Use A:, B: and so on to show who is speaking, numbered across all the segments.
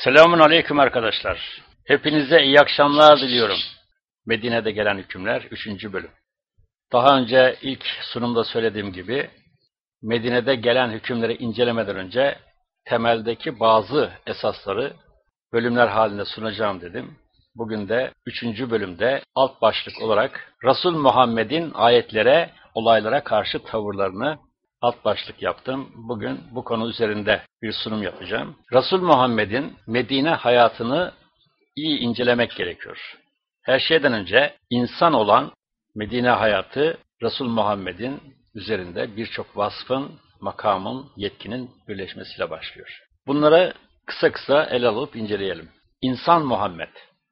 A: Selamun Aleyküm arkadaşlar. Hepinize iyi akşamlar diliyorum. Medine'de gelen hükümler 3. bölüm. Daha önce ilk sunumda söylediğim gibi Medine'de gelen hükümleri incelemeden önce temeldeki bazı esasları bölümler halinde sunacağım dedim. Bugün de 3. bölümde alt başlık olarak Resul Muhammed'in ayetlere, olaylara karşı tavırlarını alt başlık yaptım. Bugün bu konu üzerinde bir sunum yapacağım. Resul Muhammed'in Medine hayatını iyi incelemek gerekiyor. Her şeyden önce insan olan Medine hayatı Resul Muhammed'in üzerinde birçok vasfın, makamın, yetkinin birleşmesiyle başlıyor. Bunları kısa kısa ele alıp inceleyelim. İnsan Muhammed,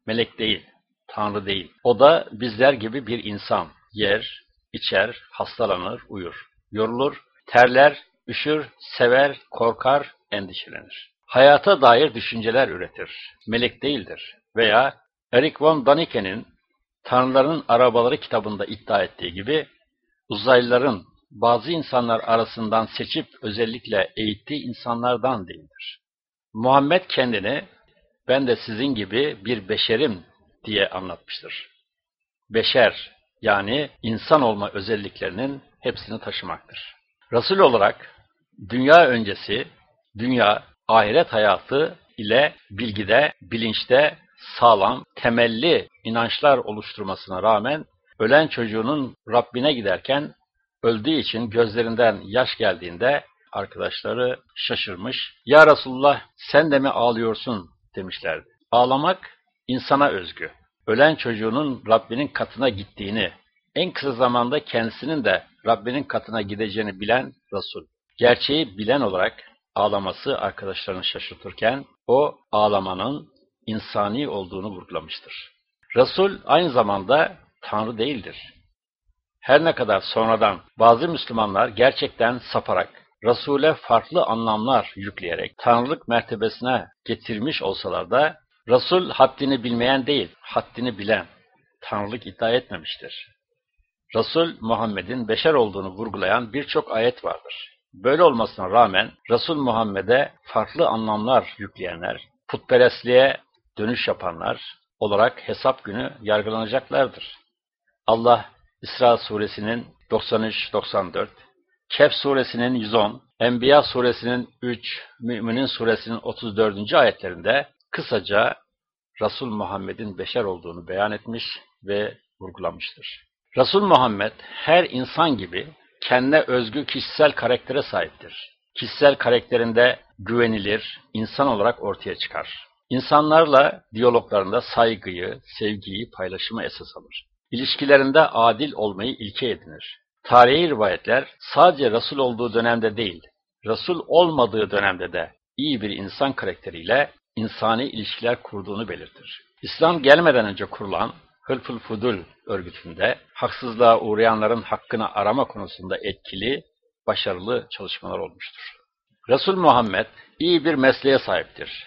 A: melek değil, tanrı değil. O da bizler gibi bir insan. Yer, içer, hastalanır, uyur. Yorulur, terler, üşür, sever, korkar, endişelenir. Hayata dair düşünceler üretir. Melek değildir. Veya Eric von Daniken'in Tanrıların Arabaları kitabında iddia ettiği gibi uzaylıların bazı insanlar arasından seçip özellikle eğittiği insanlardan değildir. Muhammed kendini ben de sizin gibi bir beşerim diye anlatmıştır. Beşer yani insan olma özelliklerinin hepsini taşımaktır. Resul olarak dünya öncesi, dünya, ahiret hayatı ile bilgide, bilinçte sağlam, temelli inançlar oluşturmasına rağmen ölen çocuğunun Rabbine giderken öldüğü için gözlerinden yaş geldiğinde arkadaşları şaşırmış. Ya Resulullah sen de mi ağlıyorsun demişlerdi. Ağlamak insana özgü. Ölen çocuğunun Rabbinin katına gittiğini, en kısa zamanda kendisinin de Rabbinin katına gideceğini bilen Resul. Gerçeği bilen olarak ağlaması arkadaşlarını şaşırtırken o ağlamanın insani olduğunu vurgulamıştır. Resul aynı zamanda Tanrı değildir. Her ne kadar sonradan bazı Müslümanlar gerçekten saparak, Resul'e farklı anlamlar yükleyerek Tanrılık mertebesine getirmiş olsalar da Resul haddini bilmeyen değil, haddini bilen, Tanrılık iddia etmemiştir. Resul Muhammed'in beşer olduğunu vurgulayan birçok ayet vardır. Böyle olmasına rağmen Resul Muhammed'e farklı anlamlar yükleyenler, putperestliğe dönüş yapanlar olarak hesap günü yargılanacaklardır. Allah İsra suresinin 93-94, Kehf suresinin 110, Enbiya suresinin 3, Müminin suresinin 34. ayetlerinde kısaca Resul Muhammed'in beşer olduğunu beyan etmiş ve vurgulamıştır. Resul Muhammed her insan gibi kendine özgü kişisel karaktere sahiptir. Kişisel karakterinde güvenilir, insan olarak ortaya çıkar. İnsanlarla diyaloglarında saygıyı, sevgiyi, paylaşımı esas alır. İlişkilerinde adil olmayı ilke edinir. Tarihi rivayetler sadece Resul olduğu dönemde değil, Resul olmadığı dönemde de iyi bir insan karakteriyle insani ilişkiler kurduğunu belirtir. İslam gelmeden önce kurulan Hılful Fudul örgütünde haksızlığa uğrayanların hakkını arama konusunda etkili, başarılı çalışmalar olmuştur. Resul Muhammed iyi bir mesleğe sahiptir.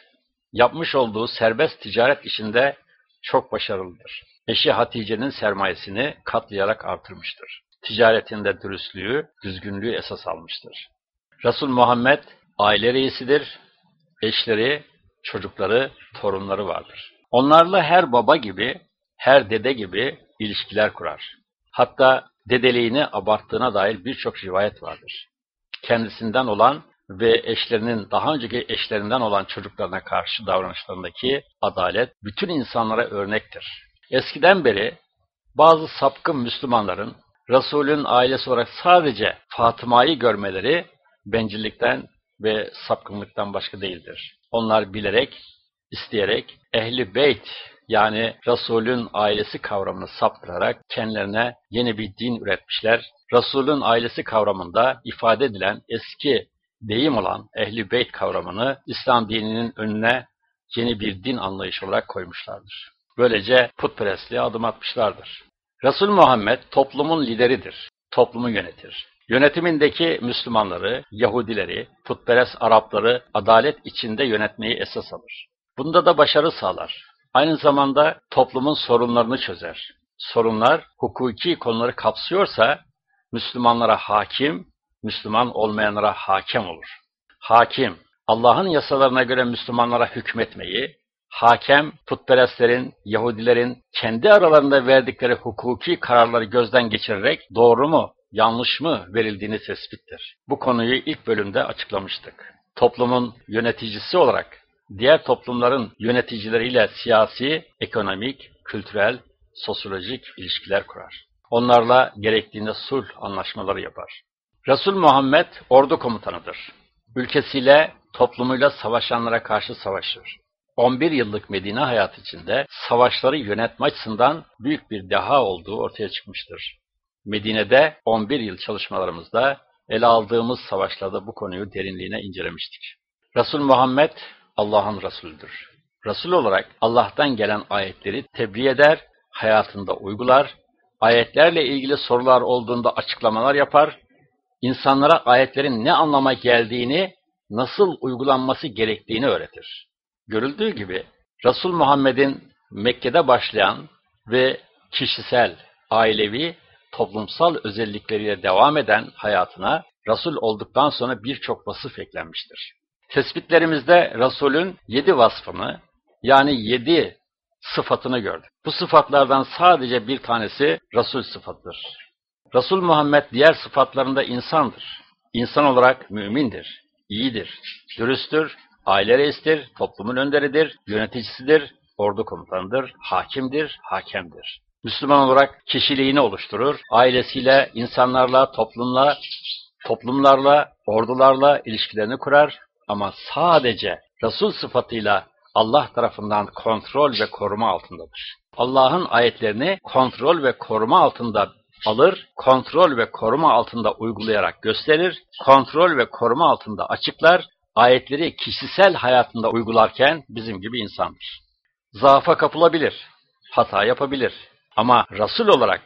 A: Yapmış olduğu serbest ticaret işinde çok başarılıdır. Eşi Hatice'nin sermayesini katlayarak artırmıştır. Ticaretinde dürüstlüğü, düzgünlüğü esas almıştır. Resul Muhammed aile reisidir. Eşleri, çocukları, torunları vardır. Onlarla her baba gibi her dede gibi ilişkiler kurar. Hatta dedeliğini abarttığına dair birçok rivayet vardır. Kendisinden olan ve eşlerinin daha önceki eşlerinden olan çocuklarına karşı davranışlarındaki adalet bütün insanlara örnektir. Eskiden beri bazı sapkın Müslümanların Resul'ün ailesi olarak sadece Fatıma'yı görmeleri bencillikten ve sapkınlıktan başka değildir. Onlar bilerek, isteyerek ehli beyt yani Resul'ün ailesi kavramını saptırarak kendilerine yeni bir din üretmişler. Resul'ün ailesi kavramında ifade edilen eski deyim olan ehli beyt kavramını İslam dininin önüne yeni bir din anlayışı olarak koymuşlardır. Böylece putperestliğe adım atmışlardır. Resul Muhammed toplumun lideridir. Toplumu yönetir. Yönetimindeki Müslümanları, Yahudileri, putperest Arapları adalet içinde yönetmeyi esas alır. Bunda da başarı sağlar. Aynı zamanda toplumun sorunlarını çözer. Sorunlar hukuki konuları kapsıyorsa Müslümanlara hakim, Müslüman olmayanlara hakem olur. Hakim, Allah'ın yasalarına göre Müslümanlara hükmetmeyi, hakem, putperestlerin, Yahudilerin kendi aralarında verdikleri hukuki kararları gözden geçirerek doğru mu, yanlış mı verildiğini tespittir. Bu konuyu ilk bölümde açıklamıştık. Toplumun yöneticisi olarak diğer toplumların yöneticileriyle siyasi, ekonomik, kültürel, sosyolojik ilişkiler kurar. Onlarla gerektiğinde sulh anlaşmaları yapar. Resul Muhammed ordu komutanıdır. Ülkesiyle, toplumuyla savaşanlara karşı savaşır. 11 yıllık Medine hayatı içinde savaşları yönetme açısından büyük bir deha olduğu ortaya çıkmıştır. Medine'de 11 yıl çalışmalarımızda ele aldığımız savaşlarda bu konuyu derinliğine incelemiştik. Resul Muhammed Allah'ın Resulüdür. Resul olarak Allah'tan gelen ayetleri tebliğ eder, hayatında uygular, ayetlerle ilgili sorular olduğunda açıklamalar yapar, insanlara ayetlerin ne anlama geldiğini, nasıl uygulanması gerektiğini öğretir. Görüldüğü gibi Resul Muhammed'in Mekke'de başlayan ve kişisel, ailevi, toplumsal özellikleriyle devam eden hayatına Resul olduktan sonra birçok vasıf eklenmiştir. Tespitlerimizde Resul'ün yedi vasfını yani yedi sıfatını gördük. Bu sıfatlardan sadece bir tanesi Resul sıfatıdır. Resul Muhammed diğer sıfatlarında insandır. İnsan olarak mümindir, iyidir, dürüsttür, aile reistir, toplumun önderidir, yöneticisidir, ordu komutanıdır, hakimdir, hakemdir. Müslüman olarak kişiliğini oluşturur, ailesiyle, insanlarla, toplumla, toplumlarla, ordularla ilişkilerini kurar ama sadece Resul sıfatıyla Allah tarafından kontrol ve koruma altındadır. Allah'ın ayetlerini kontrol ve koruma altında alır, kontrol ve koruma altında uygulayarak gösterir, kontrol ve koruma altında açıklar, ayetleri kişisel hayatında uygularken bizim gibi insandır. Zaafa kapılabilir, hata yapabilir ama Resul olarak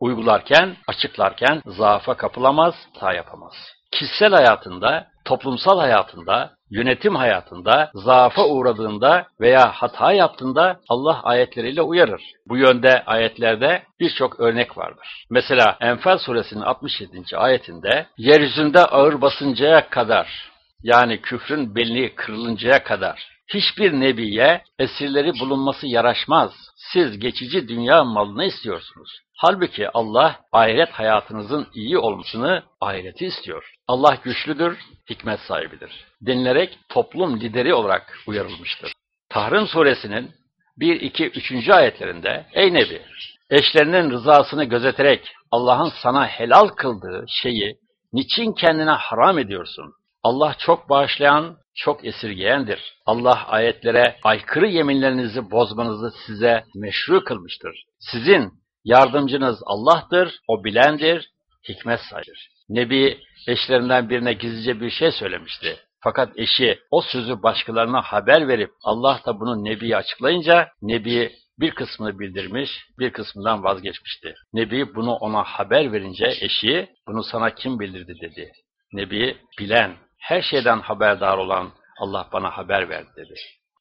A: uygularken, açıklarken zaafa kapılamaz, hata yapamaz. Kişisel hayatında, toplumsal hayatında, yönetim hayatında, zaafa uğradığında veya hata yaptığında Allah ayetleriyle uyarır. Bu yönde ayetlerde birçok örnek vardır. Mesela Enfal suresinin 67. ayetinde yeryüzünde ağır basıncaya kadar yani küfrün belini kırılıncaya kadar hiçbir nebiye esirleri bulunması yaraşmaz. Siz geçici dünya malını istiyorsunuz. Halbuki Allah ahiret hayatınızın iyi olmasını ahireti istiyor. Allah güçlüdür, hikmet sahibidir. Denilerek toplum lideri olarak uyarılmıştır. Tahrim suresinin 1, 2, 3. ayetlerinde Ey Nebi! Eşlerinin rızasını gözeterek Allah'ın sana helal kıldığı şeyi niçin kendine haram ediyorsun? Allah çok bağışlayan, çok esirgeyendir. Allah ayetlere aykırı yeminlerinizi bozmanızı size meşru kılmıştır. Sizin yardımcınız Allah'tır, o bilendir, hikmet sahibidir. Nebi eşlerinden birine gizlice bir şey söylemişti. Fakat eşi o sözü başkalarına haber verip Allah da bunu Nebi'ye açıklayınca Nebi bir kısmını bildirmiş, bir kısmından vazgeçmişti. Nebi bunu ona haber verince eşi bunu sana kim bildirdi dedi. Nebi bilen, her şeyden haberdar olan Allah bana haber verdi dedi.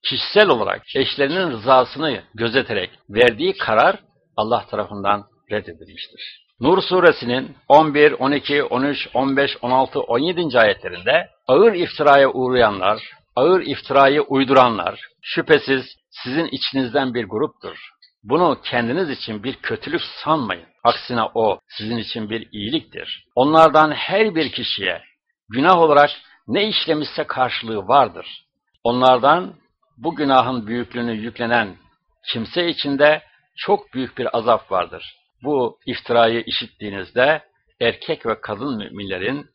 A: Kişisel olarak eşlerinin rızasını gözeterek verdiği karar Allah tarafından reddedilmiştir. Nur suresinin 11, 12, 13, 15, 16, 17. ayetlerinde ağır iftiraya uğrayanlar, ağır iftirayı uyduranlar şüphesiz sizin içinizden bir gruptur. Bunu kendiniz için bir kötülük sanmayın. Aksine o sizin için bir iyiliktir. Onlardan her bir kişiye günah olarak ne işlemişse karşılığı vardır. Onlardan bu günahın büyüklüğünü yüklenen kimse içinde çok büyük bir azap vardır. Bu iftirayı işittiğinizde erkek ve kadın müminlerin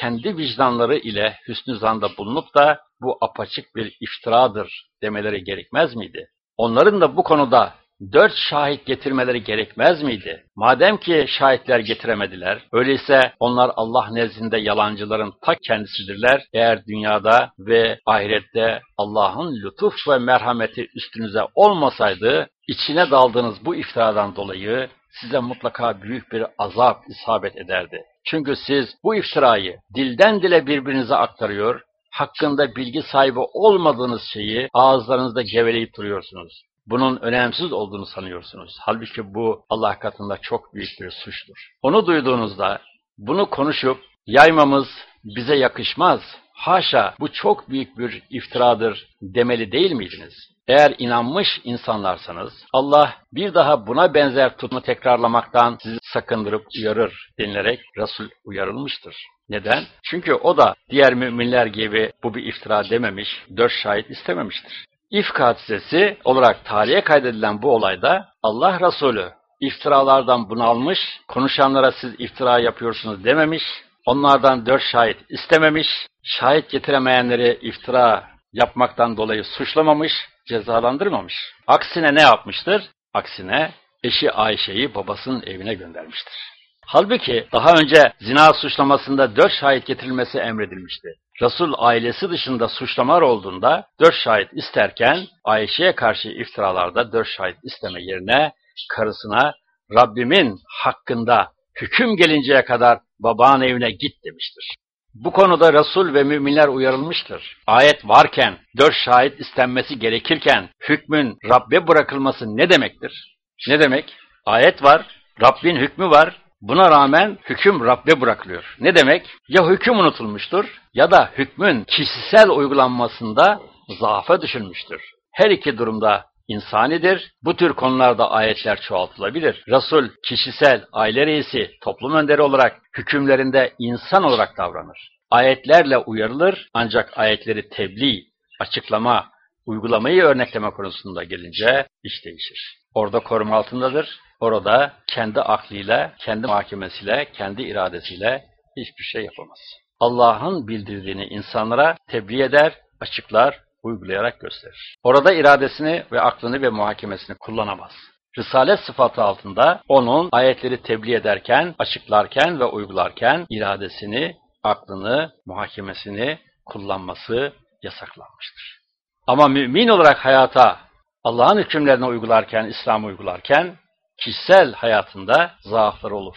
A: kendi vicdanları ile hüsnü zanda bulunup da bu apaçık bir iftiradır demeleri gerekmez miydi? Onların da bu konuda dört şahit getirmeleri gerekmez miydi? Madem ki şahitler getiremediler, öyleyse onlar Allah nezdinde yalancıların ta kendisidirler. Eğer dünyada ve ahirette Allah'ın lütuf ve merhameti üstünüze olmasaydı, içine daldığınız bu iftiradan dolayı size mutlaka büyük bir azap isabet ederdi. Çünkü siz bu iftirayı dilden dile birbirinize aktarıyor, hakkında bilgi sahibi olmadığınız şeyi ağızlarınızda geveleyip duruyorsunuz bunun önemsiz olduğunu sanıyorsunuz. Halbuki bu Allah katında çok büyük bir suçtur. Onu duyduğunuzda bunu konuşup yaymamız bize yakışmaz. haşa bu çok büyük bir iftiradır demeli değil miydiniz? Eğer inanmış insanlarsanız Allah bir daha buna benzer tutumu tekrarlamaktan sizi sakındırıp uyarır denilerek Resul uyarılmıştır. Neden? Çünkü o da diğer müminler gibi bu bir iftira dememiş, dört şahit istememiştir. İfk hadisesi olarak tarihe kaydedilen bu olayda Allah Resulü iftiralardan bunalmış, konuşanlara siz iftira yapıyorsunuz dememiş, onlardan dört şahit istememiş, şahit getiremeyenleri iftira yapmaktan dolayı suçlamamış, cezalandırmamış. Aksine ne yapmıştır? Aksine eşi Ayşe'yi babasının evine göndermiştir. Halbuki daha önce zina suçlamasında dört şahit getirilmesi emredilmişti. Resul ailesi dışında suçlamalar olduğunda dört şahit isterken Ayşe'ye karşı iftiralarda dört şahit isteme yerine karısına Rabbimin hakkında hüküm gelinceye kadar babanın evine git demiştir. Bu konuda Resul ve müminler uyarılmıştır. Ayet varken, dört şahit istenmesi gerekirken hükmün Rabbe bırakılması ne demektir? Ne demek? Ayet var, Rabbin hükmü var, buna rağmen hüküm Rabbe bırakılıyor. Ne demek? Ya hüküm unutulmuştur ya da hükmün kişisel uygulanmasında zaafa düşülmüştür. Her iki durumda insanidir. Bu tür konularda ayetler çoğaltılabilir. Resul kişisel, aile reisi, toplum önderi olarak hükümlerinde insan olarak davranır. Ayetlerle uyarılır ancak ayetleri tebliğ, açıklama, uygulamayı örnekleme konusunda gelince iş değişir. Orada koruma altındadır. Orada kendi aklıyla, kendi mahkemesiyle, kendi iradesiyle hiçbir şey yapamaz. Allah'ın bildirdiğini insanlara tebliğ eder, açıklar, uygulayarak gösterir. Orada iradesini ve aklını ve muhakemesini kullanamaz. Risalet sıfatı altında onun ayetleri tebliğ ederken, açıklarken ve uygularken iradesini, aklını, muhakemesini kullanması yasaklanmıştır. Ama mümin olarak hayata Allah'ın hükümlerini uygularken, İslam'ı uygularken kişisel hayatında zaaflar olur.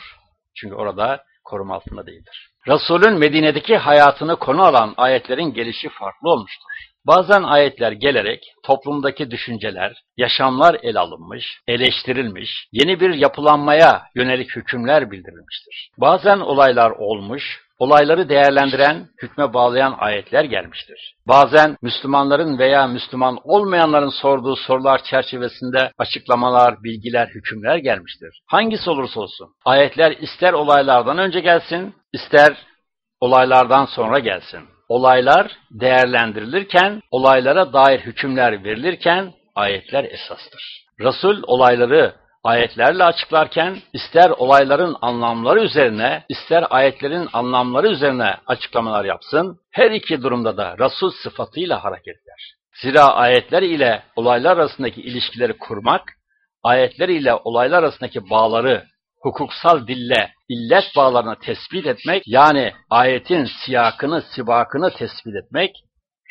A: Çünkü orada koruma altında değildir. Resulün Medine'deki hayatını konu alan ayetlerin gelişi farklı olmuştur. Bazen ayetler gelerek toplumdaki düşünceler, yaşamlar el alınmış, eleştirilmiş, yeni bir yapılanmaya yönelik hükümler bildirilmiştir. Bazen olaylar olmuş, olayları değerlendiren, hükme bağlayan ayetler gelmiştir. Bazen Müslümanların veya Müslüman olmayanların sorduğu sorular çerçevesinde açıklamalar, bilgiler, hükümler gelmiştir. Hangisi olursa olsun, ayetler ister olaylardan önce gelsin, ister olaylardan sonra gelsin. Olaylar değerlendirilirken, olaylara dair hükümler verilirken ayetler esastır. Resul olayları ayetlerle açıklarken ister olayların anlamları üzerine, ister ayetlerin anlamları üzerine açıklamalar yapsın, her iki durumda da Resul sıfatıyla hareket eder. Zira ayetler ile olaylar arasındaki ilişkileri kurmak, ayetler ile olaylar arasındaki bağları hukuksal dille illet bağlarını tespit etmek, yani ayetin siyakını, sibakını tespit etmek,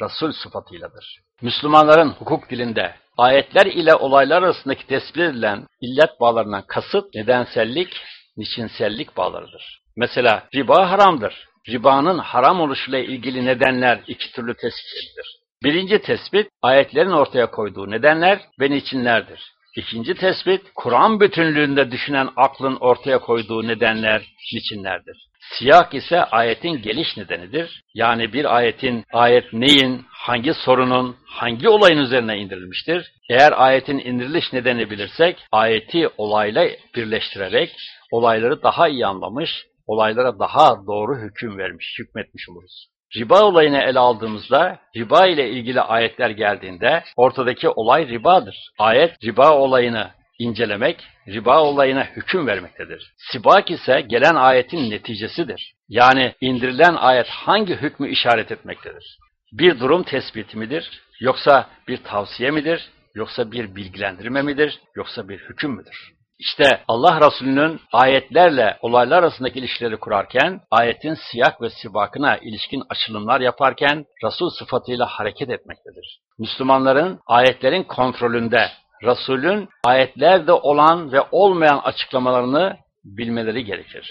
A: Resul sıfatıyladır. Müslümanların hukuk dilinde ayetler ile olaylar arasındaki tespit edilen illet bağlarından kasıt nedensellik, niçinsellik bağlarıdır. Mesela riba haramdır. Ribanın haram oluşuyla ilgili nedenler iki türlü tespit edilir. Birinci tespit, ayetlerin ortaya koyduğu nedenler ve niçinlerdir. İkinci tespit, Kur'an bütünlüğünde düşünen aklın ortaya koyduğu nedenler, niçinlerdir. Siyak ise ayetin geliş nedenidir. Yani bir ayetin, ayet neyin, hangi sorunun, hangi olayın üzerine indirilmiştir? Eğer ayetin indiriliş nedeni bilirsek, ayeti olayla birleştirerek olayları daha iyi anlamış, olaylara daha doğru hüküm vermiş, hükmetmiş oluruz. Riba olayını ele aldığımızda, riba ile ilgili ayetler geldiğinde ortadaki olay ribadır. Ayet riba olayını incelemek, riba olayına hüküm vermektedir. Sibak ise gelen ayetin neticesidir. Yani indirilen ayet hangi hükmü işaret etmektedir? Bir durum tespiti midir? Yoksa bir tavsiye midir? Yoksa bir bilgilendirme midir? Yoksa bir hüküm müdür? İşte Allah Resulü'nün ayetlerle olaylar arasındaki ilişkileri kurarken, ayetin siyak ve sibakına ilişkin açılımlar yaparken Resul sıfatıyla hareket etmektedir. Müslümanların ayetlerin kontrolünde, Resulün ayetlerde olan ve olmayan açıklamalarını bilmeleri gerekir.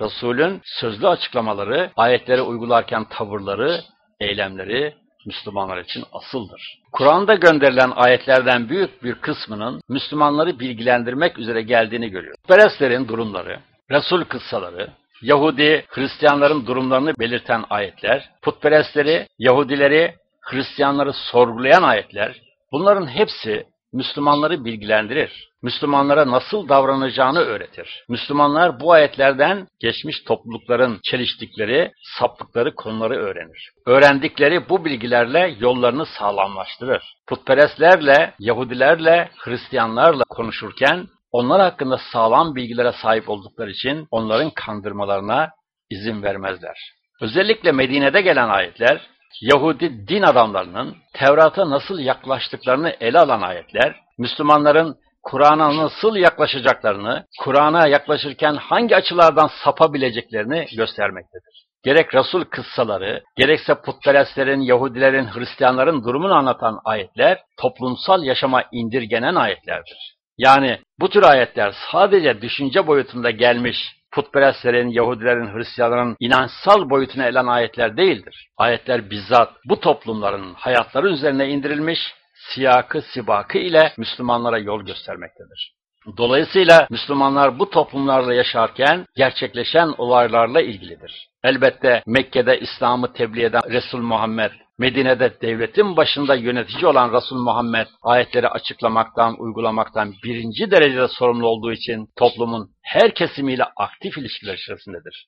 A: Resulün sözlü açıklamaları, ayetleri uygularken tavırları, eylemleri Müslümanlar için asıldır. Kur'an'da gönderilen ayetlerden büyük bir kısmının Müslümanları bilgilendirmek üzere geldiğini görüyoruz. Perestlerin durumları, Resul kıssaları, Yahudi, Hristiyanların durumlarını belirten ayetler, putperestleri, Yahudileri, Hristiyanları sorgulayan ayetler, bunların hepsi Müslümanları bilgilendirir. Müslümanlara nasıl davranacağını öğretir. Müslümanlar bu ayetlerden geçmiş toplulukların çeliştikleri, saptıkları konuları öğrenir. Öğrendikleri bu bilgilerle yollarını sağlamlaştırır. Putperestlerle, Yahudilerle, Hristiyanlarla konuşurken onlar hakkında sağlam bilgilere sahip oldukları için onların kandırmalarına izin vermezler. Özellikle Medine'de gelen ayetler Yahudi din adamlarının Tevrat'a nasıl yaklaştıklarını ele alan ayetler, Müslümanların Kur'an'a nasıl yaklaşacaklarını, Kur'an'a yaklaşırken hangi açılardan sapabileceklerini göstermektedir. Gerek Resul kıssaları, gerekse putperestlerin, Yahudilerin, Hristiyanların durumunu anlatan ayetler, toplumsal yaşama indirgenen ayetlerdir. Yani bu tür ayetler sadece düşünce boyutunda gelmiş putperestlerin, Yahudilerin, Hristiyanların inançsal boyutuna elen ayetler değildir. Ayetler bizzat bu toplumların hayatları üzerine indirilmiş, siyakı sibakı ile Müslümanlara yol göstermektedir. Dolayısıyla Müslümanlar bu toplumlarda yaşarken gerçekleşen olaylarla ilgilidir. Elbette Mekke'de İslam'ı tebliğ eden Resul Muhammed, Medine'de devletin başında yönetici olan Resul Muhammed ayetleri açıklamaktan, uygulamaktan birinci derecede sorumlu olduğu için toplumun her kesimiyle aktif ilişkiler içerisindedir.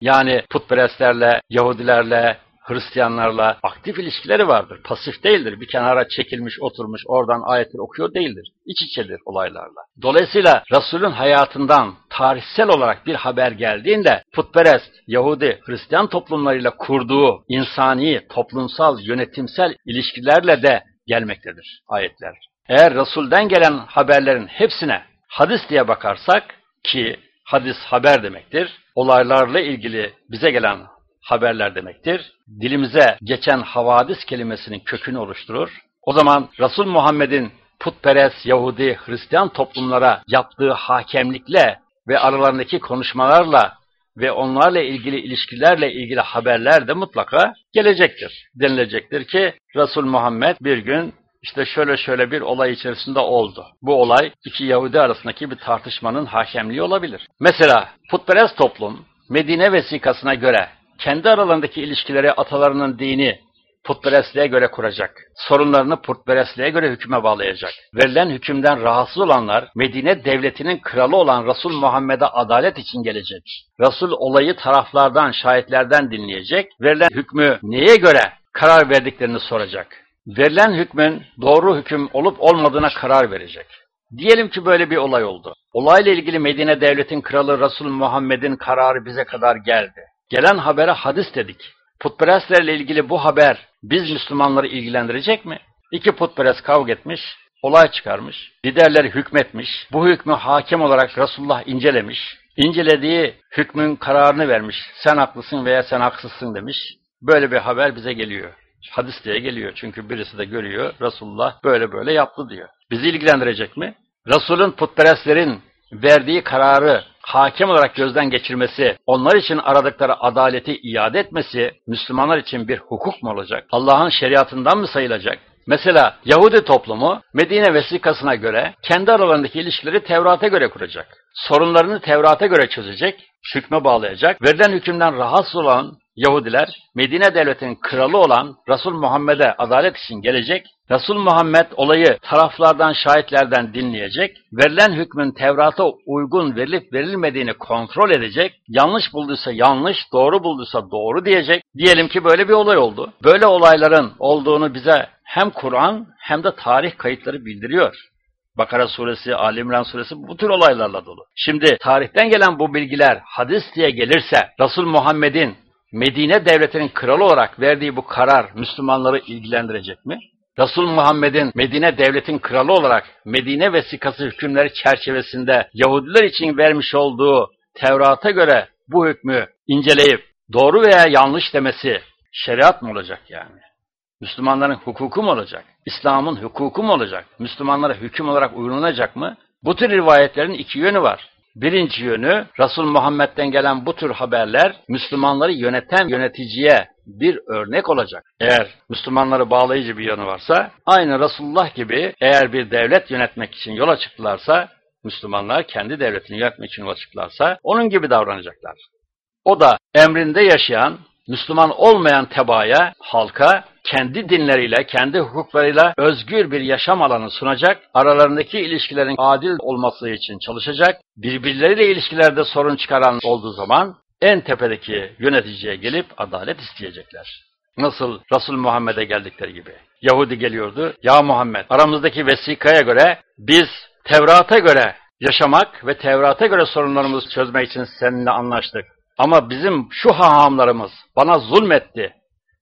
A: Yani putperestlerle, Yahudilerle, Hristiyanlarla aktif ilişkileri vardır. Pasif değildir. Bir kenara çekilmiş, oturmuş, oradan ayetleri okuyor değildir. İç içedir olaylarla. Dolayısıyla Resul'ün hayatından tarihsel olarak bir haber geldiğinde putperest, Yahudi, Hristiyan toplumlarıyla kurduğu insani, toplumsal, yönetimsel ilişkilerle de gelmektedir ayetler. Eğer Resul'den gelen haberlerin hepsine hadis diye bakarsak ki hadis haber demektir. Olaylarla ilgili bize gelen haberler demektir. Dilimize geçen havadis kelimesinin kökünü oluşturur. O zaman Resul Muhammed'in putperest, Yahudi, Hristiyan toplumlara yaptığı hakemlikle ve aralarındaki konuşmalarla ve onlarla ilgili ilişkilerle ilgili haberler de mutlaka gelecektir. Denilecektir ki Resul Muhammed bir gün işte şöyle şöyle bir olay içerisinde oldu. Bu olay iki Yahudi arasındaki bir tartışmanın hakemliği olabilir. Mesela putperest toplum Medine vesikasına göre kendi aralarındaki ilişkileri atalarının dini putperestliğe göre kuracak. Sorunlarını putperestliğe göre hüküme bağlayacak. Verilen hükümden rahatsız olanlar Medine devletinin kralı olan Resul Muhammed'e adalet için gelecek. Resul olayı taraflardan, şahitlerden dinleyecek. Verilen hükmü neye göre karar verdiklerini soracak. Verilen hükmün doğru hüküm olup olmadığına karar verecek. Diyelim ki böyle bir olay oldu. Olayla ilgili Medine devletin kralı Resul Muhammed'in kararı bize kadar geldi. Gelen habere hadis dedik. Putperestlerle ilgili bu haber biz Müslümanları ilgilendirecek mi? İki putperest kavga etmiş, olay çıkarmış, liderler hükmetmiş, bu hükmü hakem olarak Resulullah incelemiş, incelediği hükmün kararını vermiş, sen haklısın veya sen haksızsın demiş. Böyle bir haber bize geliyor. Hadis diye geliyor çünkü birisi de görüyor, Resulullah böyle böyle yaptı diyor. Bizi ilgilendirecek mi? Resul'ün putperestlerin verdiği kararı hakem olarak gözden geçirmesi, onlar için aradıkları adaleti iade etmesi Müslümanlar için bir hukuk mu olacak? Allah'ın şeriatından mı sayılacak? Mesela Yahudi toplumu Medine vesikasına göre kendi aralarındaki ilişkileri Tevrat'a göre kuracak. Sorunlarını Tevrat'a göre çözecek, hükme bağlayacak. Verilen hükümden rahatsız olan Yahudiler Medine devletinin kralı olan Resul Muhammed'e adalet için gelecek. Resul Muhammed olayı taraflardan, şahitlerden dinleyecek. Verilen hükmün Tevrat'a uygun verilip verilmediğini kontrol edecek. Yanlış bulduysa yanlış, doğru bulduysa doğru diyecek. Diyelim ki böyle bir olay oldu. Böyle olayların olduğunu bize hem Kur'an hem de tarih kayıtları bildiriyor. Bakara suresi, Ali İmran suresi bu tür olaylarla dolu. Şimdi tarihten gelen bu bilgiler hadis diye gelirse Resul Muhammed'in Medine devletinin kralı olarak verdiği bu karar Müslümanları ilgilendirecek mi? Resul Muhammed'in Medine devletin kralı olarak Medine vesikası hükümleri çerçevesinde Yahudiler için vermiş olduğu Tevrat'a göre bu hükmü inceleyip doğru veya yanlış demesi şeriat mı olacak yani? Müslümanların hukuku mu olacak? İslam'ın hukuku mu olacak? Müslümanlara hüküm olarak uygulanacak mı? Bu tür rivayetlerin iki yönü var. Birinci yönü Resul Muhammed'den gelen bu tür haberler Müslümanları yöneten yöneticiye bir örnek olacak. Eğer Müslümanları bağlayıcı bir yanı varsa aynı Resulullah gibi eğer bir devlet yönetmek için yola çıktılarsa Müslümanlar kendi devletini yönetmek için yola çıktılarsa onun gibi davranacaklar. O da emrinde yaşayan, Müslüman olmayan tebaaya, halka kendi dinleriyle, kendi hukuklarıyla özgür bir yaşam alanı sunacak, aralarındaki ilişkilerin adil olması için çalışacak, birbirleriyle ilişkilerde sorun çıkaran olduğu zaman en tepedeki yöneticiye gelip adalet isteyecekler. Nasıl Resul Muhammed'e geldikleri gibi. Yahudi geliyordu, ya Muhammed aramızdaki vesikaya göre biz Tevrat'a göre yaşamak ve Tevrat'a göre sorunlarımızı çözmek için seninle anlaştık. Ama bizim şu hahamlarımız bana zulmetti,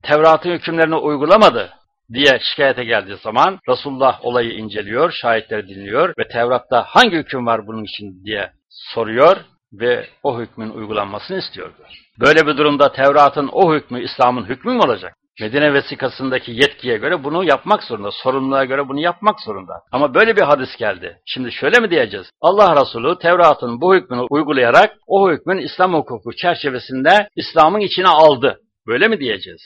A: Tevrat'ın hükümlerini uygulamadı diye şikayete geldiği zaman Resulullah olayı inceliyor, şahitleri dinliyor ve Tevrat'ta hangi hüküm var bunun için diye soruyor ve o hükmün uygulanmasını istiyordu. Böyle bir durumda Tevrat'ın o hükmü İslam'ın hükmü mü olacak? Medine vesikasındaki yetkiye göre bunu yapmak zorunda, sorumluluğa göre bunu yapmak zorunda. Ama böyle bir hadis geldi. Şimdi şöyle mi diyeceğiz? Allah Resulü Tevrat'ın bu hükmünü uygulayarak o hükmün İslam hukuku çerçevesinde İslam'ın içine aldı. Böyle mi diyeceğiz?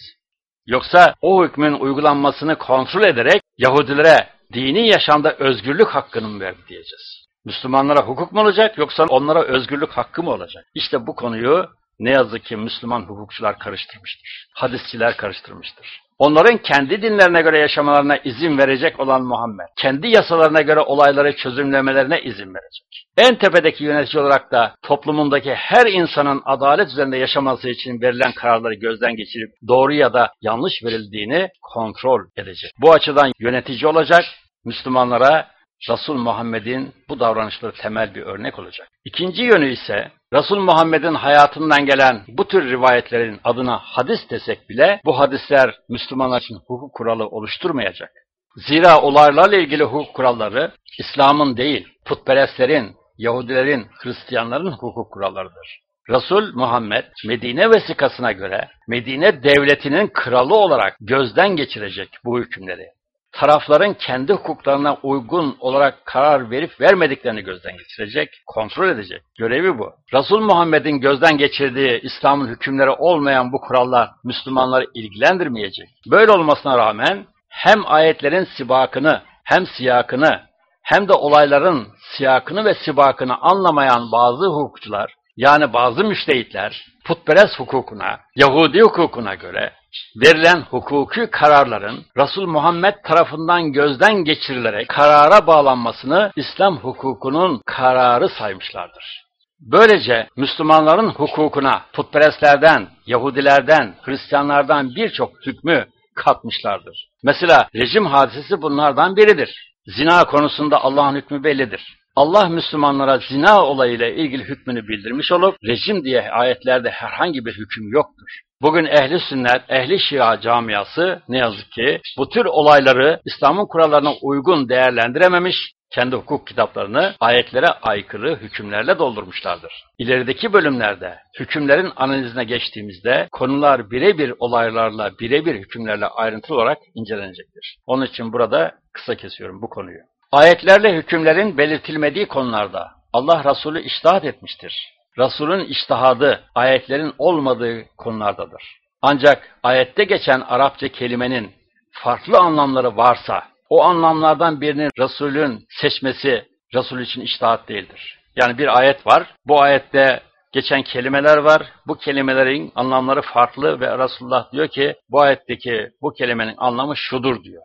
A: Yoksa o hükmün uygulanmasını kontrol ederek Yahudilere dini yaşamda özgürlük hakkını mı verdi diyeceğiz. Müslümanlara hukuk mu olacak yoksa onlara özgürlük hakkı mı olacak? İşte bu konuyu ne yazık ki Müslüman hukukçular karıştırmıştır. Hadisçiler karıştırmıştır. Onların kendi dinlerine göre yaşamalarına izin verecek olan Muhammed, kendi yasalarına göre olayları çözümlemelerine izin verecek. En tepedeki yönetici olarak da toplumundaki her insanın adalet üzerinde yaşaması için verilen kararları gözden geçirip doğru ya da yanlış verildiğini kontrol edecek. Bu açıdan yönetici olacak, Müslümanlara Resul Muhammed'in bu davranışları temel bir örnek olacak. İkinci yönü ise Resul Muhammed'in hayatından gelen bu tür rivayetlerin adına hadis desek bile bu hadisler Müslümanlar için hukuk kuralı oluşturmayacak. Zira olaylarla ilgili hukuk kuralları İslam'ın değil, putperestlerin, Yahudilerin, Hristiyanların hukuk kurallarıdır. Resul Muhammed Medine vesikasına göre Medine devletinin kralı olarak gözden geçirecek bu hükümleri tarafların kendi hukuklarına uygun olarak karar verip vermediklerini gözden geçirecek, kontrol edecek. Görevi bu. Resul Muhammed'in gözden geçirdiği İslam'ın hükümleri olmayan bu kurallar Müslümanları ilgilendirmeyecek. Böyle olmasına rağmen hem ayetlerin sibakını hem siyakını hem de olayların siyakını ve sibakını anlamayan bazı hukukçular yani bazı müştehitler putperest hukukuna, Yahudi hukukuna göre verilen hukuki kararların Resul Muhammed tarafından gözden geçirilerek karara bağlanmasını İslam hukukunun kararı saymışlardır. Böylece Müslümanların hukukuna putperestlerden, Yahudilerden, Hristiyanlardan birçok hükmü katmışlardır. Mesela rejim hadisesi bunlardan biridir. Zina konusunda Allah'ın hükmü bellidir. Allah Müslümanlara zina olayıyla ilgili hükmünü bildirmiş olup rejim diye ayetlerde herhangi bir hüküm yoktur. Bugün ehli sünnet, ehli şia camiası ne yazık ki bu tür olayları İslam'ın kurallarına uygun değerlendirememiş, kendi hukuk kitaplarını ayetlere aykırı hükümlerle doldurmuşlardır. İlerideki bölümlerde hükümlerin analizine geçtiğimizde konular birebir olaylarla, birebir hükümlerle ayrıntılı olarak incelenecektir. Onun için burada kısa kesiyorum bu konuyu. Ayetlerle hükümlerin belirtilmediği konularda Allah Resulü iştahat etmiştir. Resulün iştihadı ayetlerin olmadığı konulardadır. Ancak ayette geçen Arapça kelimenin farklı anlamları varsa o anlamlardan birinin Resulün seçmesi Resul için iştihat değildir. Yani bir ayet var. Bu ayette geçen kelimeler var. Bu kelimelerin anlamları farklı ve Resulullah diyor ki bu ayetteki bu kelimenin anlamı şudur diyor.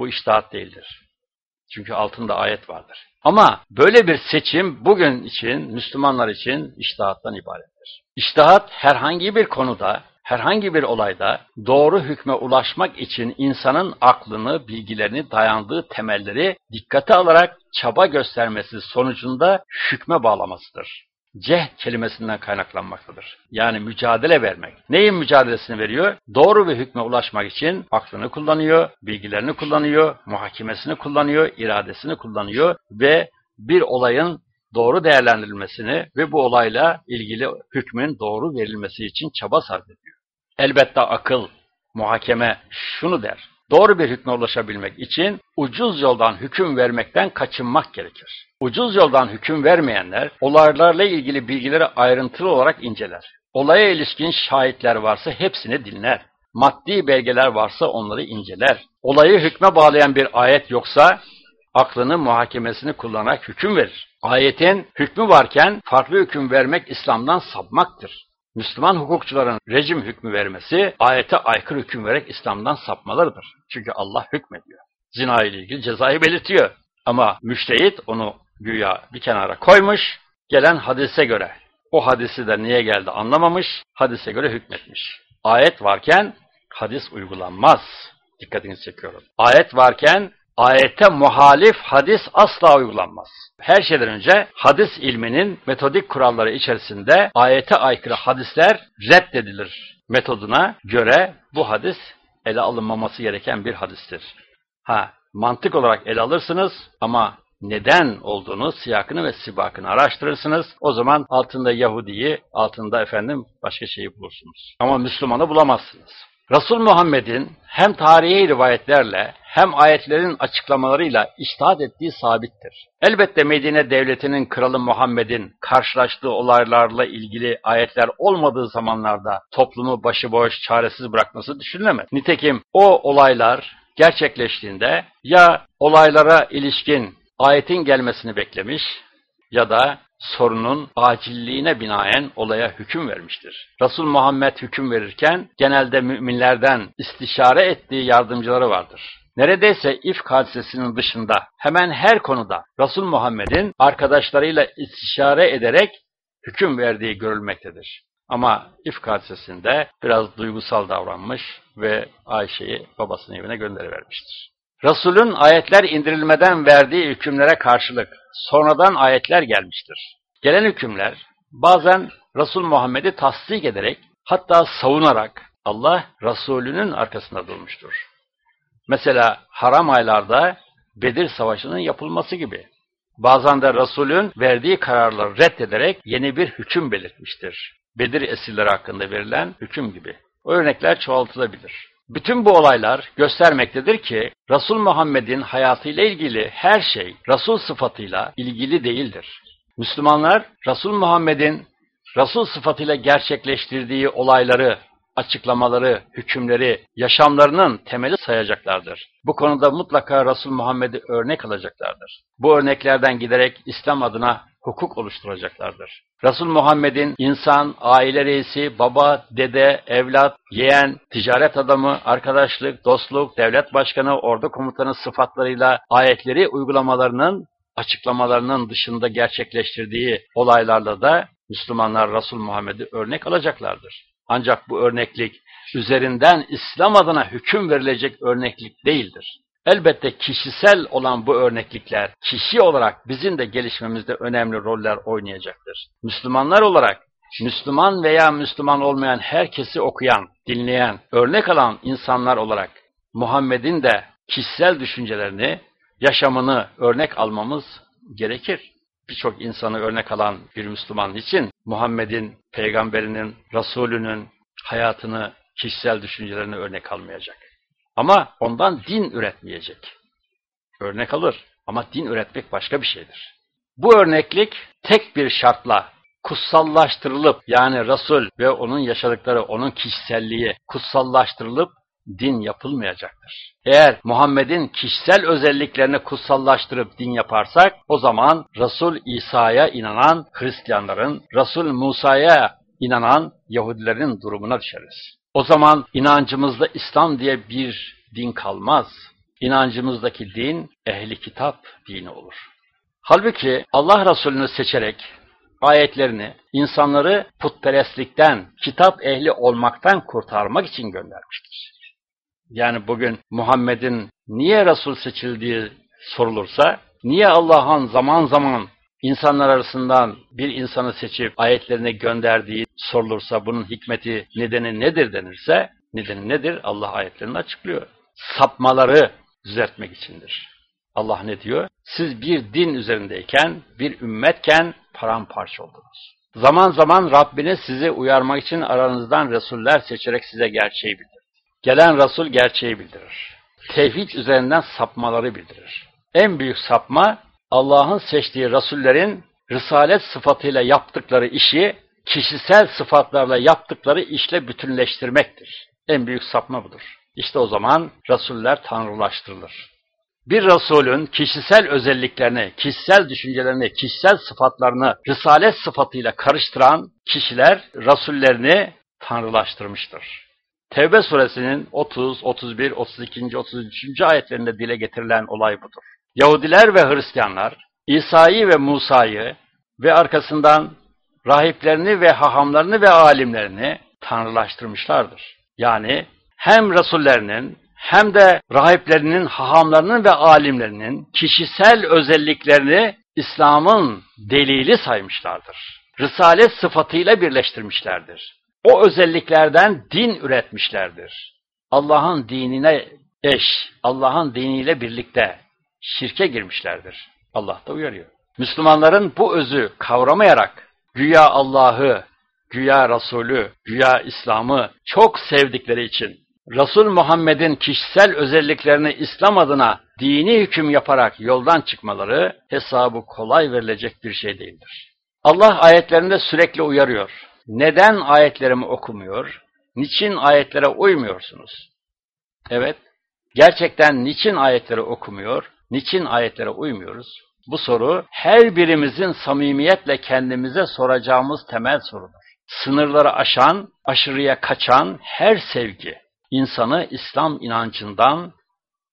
A: Bu iştihat değildir. Çünkü altında ayet vardır. Ama böyle bir seçim bugün için, Müslümanlar için iştihattan ibarettir. İştihat herhangi bir konuda, herhangi bir olayda doğru hükme ulaşmak için insanın aklını, bilgilerini, dayandığı temelleri dikkate alarak çaba göstermesi sonucunda hükme bağlamasıdır cehd kelimesinden kaynaklanmaktadır. Yani mücadele vermek. Neyin mücadelesini veriyor? Doğru bir hükme ulaşmak için aklını kullanıyor, bilgilerini kullanıyor, muhakemesini kullanıyor, iradesini kullanıyor ve bir olayın doğru değerlendirilmesini ve bu olayla ilgili hükmün doğru verilmesi için çaba sarf ediyor. Elbette akıl, muhakeme şunu der. Doğru bir hükme ulaşabilmek için ucuz yoldan hüküm vermekten kaçınmak gerekir. Ucuz yoldan hüküm vermeyenler olaylarla ilgili bilgileri ayrıntılı olarak inceler. Olaya ilişkin şahitler varsa hepsini dinler. Maddi belgeler varsa onları inceler. Olayı hükme bağlayan bir ayet yoksa aklını muhakemesini kullanarak hüküm verir. Ayetin hükmü varken farklı hüküm vermek İslam'dan sapmaktır. Müslüman hukukçuların rejim hükmü vermesi ayete aykırı hüküm vererek İslam'dan sapmalarıdır. Çünkü Allah hükmediyor. Zina ile ilgili cezayı belirtiyor. Ama müştehit onu güya bir kenara koymuş, gelen hadise göre. O hadisi de niye geldi anlamamış, hadise göre hükmetmiş. Ayet varken hadis uygulanmaz. Dikkatinizi çekiyorum. Ayet varken ayete muhalif hadis asla uygulanmaz. Her şeyden önce hadis ilminin metodik kuralları içerisinde ayete aykırı hadisler reddedilir. Metoduna göre bu hadis ele alınmaması gereken bir hadistir. Ha, mantık olarak ele alırsınız ama neden olduğunu, siyakını ve sibakını araştırırsınız. O zaman altında Yahudi'yi, altında efendim başka şeyi bulursunuz. Ama Müslümanı bulamazsınız. Resul Muhammed'in hem tarihi rivayetlerle hem ayetlerin açıklamalarıyla iştahat ettiği sabittir. Elbette Medine devletinin kralı Muhammed'in karşılaştığı olaylarla ilgili ayetler olmadığı zamanlarda toplumu başıboş, çaresiz bırakması düşünülemez. Nitekim o olaylar gerçekleştiğinde ya olaylara ilişkin ayetin gelmesini beklemiş ya da sorunun acilliğine binaen olaya hüküm vermiştir. Resul Muhammed hüküm verirken genelde müminlerden istişare ettiği yardımcıları vardır. Neredeyse ifk hadisesinin dışında hemen her konuda Resul Muhammed'in arkadaşlarıyla istişare ederek hüküm verdiği görülmektedir. Ama ifk hadisesinde biraz duygusal davranmış ve Ayşe'yi babasının evine gönderivermiştir. Resul'ün ayetler indirilmeden verdiği hükümlere karşılık sonradan ayetler gelmiştir. Gelen hükümler bazen Resul Muhammed'i tasdik ederek hatta savunarak Allah Resulünün arkasında durmuştur. Mesela haram aylarda Bedir Savaşı'nın yapılması gibi. Bazen de Resulün verdiği kararları reddederek yeni bir hüküm belirtmiştir. Bedir esirleri hakkında verilen hüküm gibi. O örnekler çoğaltılabilir. Bütün bu olaylar göstermektedir ki Resul Muhammed'in hayatıyla ilgili her şey Resul sıfatıyla ilgili değildir. Müslümanlar Resul Muhammed'in Resul sıfatıyla gerçekleştirdiği olayları, açıklamaları, hükümleri, yaşamlarının temeli sayacaklardır. Bu konuda mutlaka Resul Muhammed'i örnek alacaklardır. Bu örneklerden giderek İslam adına hukuk oluşturacaklardır. Resul Muhammed'in insan, aile reisi, baba, dede, evlat, yeğen, ticaret adamı, arkadaşlık, dostluk, devlet başkanı, ordu komutanı sıfatlarıyla ayetleri uygulamalarının, açıklamalarının dışında gerçekleştirdiği olaylarla da Müslümanlar Resul Muhammed'i örnek alacaklardır. Ancak bu örneklik üzerinden İslam adına hüküm verilecek örneklik değildir. Elbette kişisel olan bu örneklikler kişi olarak bizim de gelişmemizde önemli roller oynayacaktır. Müslümanlar olarak Müslüman veya Müslüman olmayan herkesi okuyan, dinleyen, örnek alan insanlar olarak Muhammed'in de kişisel düşüncelerini, yaşamını örnek almamız gerekir. Birçok insanı örnek alan bir Müslüman için Muhammed'in, peygamberinin, Resulünün hayatını, kişisel düşüncelerini örnek almayacak. Ama ondan din üretmeyecek. Örnek alır ama din üretmek başka bir şeydir. Bu örneklik tek bir şartla kutsallaştırılıp yani Resul ve onun yaşadıkları, onun kişiselliği kutsallaştırılıp din yapılmayacaktır. Eğer Muhammed'in kişisel özelliklerini kutsallaştırıp din yaparsak o zaman Resul İsa'ya inanan Hristiyanların, Resul Musa'ya inanan Yahudilerin durumuna düşeriz. O zaman inancımızda İslam diye bir din kalmaz. İnancımızdaki din ehli kitap dini olur. Halbuki Allah Resulü'nü seçerek ayetlerini insanları putperestlikten, kitap ehli olmaktan kurtarmak için göndermiştir. Yani bugün Muhammed'in niye Resul seçildiği sorulursa, niye Allah'ın zaman zaman insanlar arasından bir insanı seçip ayetlerine gönderdiği sorulursa bunun hikmeti, nedeni nedir denirse, nedeni nedir? Allah ayetlerini açıklıyor. Sapmaları düzeltmek içindir. Allah ne diyor? Siz bir din üzerindeyken, bir ümmetken paramparça oldunuz. Zaman zaman Rabbiniz sizi uyarmak için aranızdan Resuller seçerek size gerçeği bildirir. Gelen Resul gerçeği bildirir. Tevhid üzerinden sapmaları bildirir. En büyük sapma Allah'ın seçtiği Resullerin Risalet sıfatıyla yaptıkları işi kişisel sıfatlarla yaptıkları işle bütünleştirmektir. En büyük sapma budur. İşte o zaman Resuller tanrılaştırılır. bir Resulün kişisel özelliklerini, kişisel düşüncelerini, kişisel sıfatlarını risalet sıfatıyla karıştıran kişiler Resullerini tanrılaştırmıştır. Tevbe suresinin 30, 31, 32, 33. ayetlerinde dile getirilen olay budur. Yahudiler ve Hristiyanlar İsa'yı ve Musa'yı ve arkasından rahiplerini ve hahamlarını ve alimlerini tanrılaştırmışlardır. Yani hem Resullerinin hem de rahiplerinin, hahamlarının ve alimlerinin kişisel özelliklerini İslam'ın delili saymışlardır. Risalet sıfatıyla birleştirmişlerdir. O özelliklerden din üretmişlerdir. Allah'ın dinine eş, Allah'ın diniyle birlikte şirke girmişlerdir. Allah da uyarıyor. Müslümanların bu özü kavramayarak güya Allah'ı, güya Resulü, güya İslam'ı çok sevdikleri için Resul Muhammed'in kişisel özelliklerini İslam adına dini hüküm yaparak yoldan çıkmaları hesabı kolay verilecek bir şey değildir. Allah ayetlerinde sürekli uyarıyor. Neden ayetlerimi okumuyor? Niçin ayetlere uymuyorsunuz? Evet, gerçekten niçin ayetleri okumuyor? Niçin ayetlere uymuyoruz? Bu soru her birimizin samimiyetle kendimize soracağımız temel sorudur. Sınırları aşan, aşırıya kaçan her sevgi insanı İslam inancından,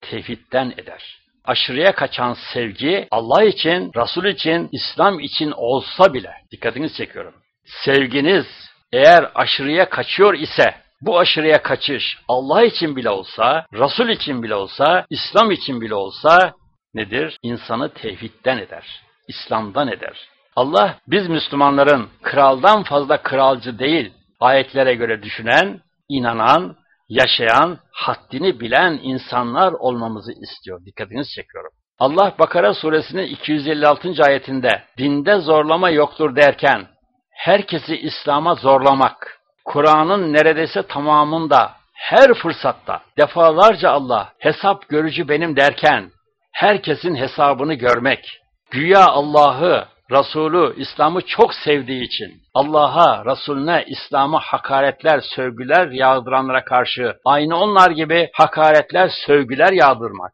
A: tevhidden eder. Aşırıya kaçan sevgi Allah için, Resul için, İslam için olsa bile, dikkatinizi çekiyorum. Sevginiz eğer aşırıya kaçıyor ise, bu aşırıya kaçış Allah için bile olsa, Resul için bile olsa, İslam için bile olsa nedir? İnsanı tevhidden eder, İslam'dan eder. Allah biz Müslümanların kraldan fazla kralcı değil, ayetlere göre düşünen, inanan, yaşayan, haddini bilen insanlar olmamızı istiyor. Dikkatinizi çekiyorum. Allah Bakara suresinin 256. ayetinde dinde zorlama yoktur derken herkesi İslam'a zorlamak, Kur'an'ın neredeyse tamamında her fırsatta defalarca Allah hesap görücü benim derken herkesin hesabını görmek, güya Allah'ı Resulü İslam'ı çok sevdiği için Allah'a, Resulüne, İslam'a hakaretler, sövgüler yağdıranlara karşı aynı onlar gibi hakaretler, sövgüler yağdırmak.